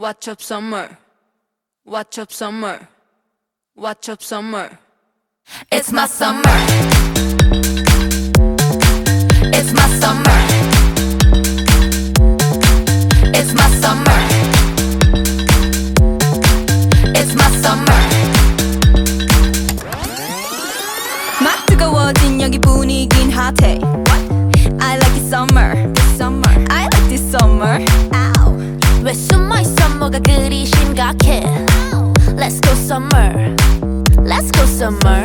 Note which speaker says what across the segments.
Speaker 1: Watch up summer. Watch up summer. Watch up summer. It's my summer. It's my summer. It's my summer. It's my summer.
Speaker 2: 막 뜨거워진 여기 분위긴 핫해 I like it summer
Speaker 3: 그리 심각해 Let's go summer Let's go summer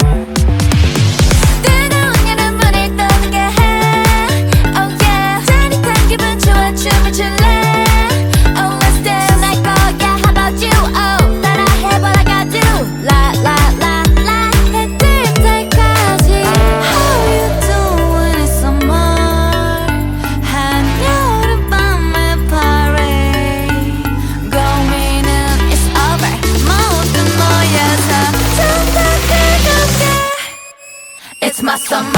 Speaker 2: It's
Speaker 1: my summer.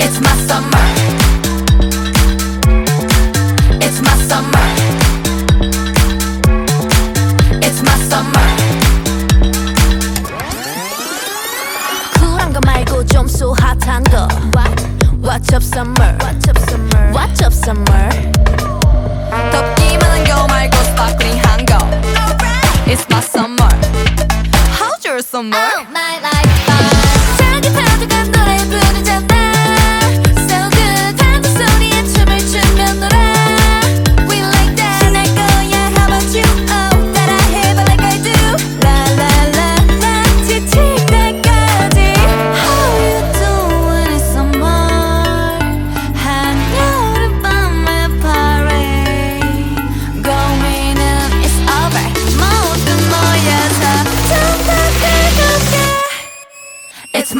Speaker 1: It's my summer. It's my summer. It's my summer.
Speaker 3: 쿨한 거 말고 좀 so 핫한 거 What? Watch up summer Watch up summer Watch up summer
Speaker 2: 덥기만 한 거 말고 sparkling 거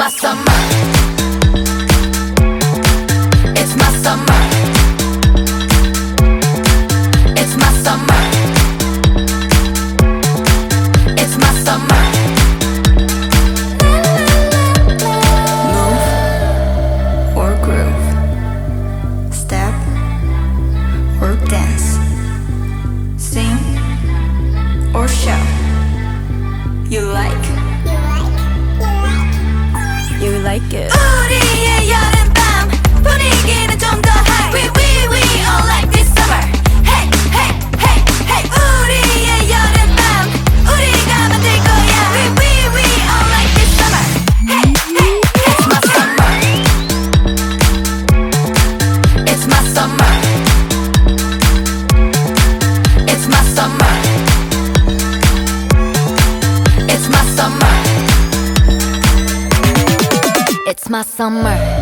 Speaker 2: My summer. It's
Speaker 1: my summer. It's my summer. It's my summer.
Speaker 2: Move or groove Step or dance Sing or shout You like like it.
Speaker 3: 우 It's my summer.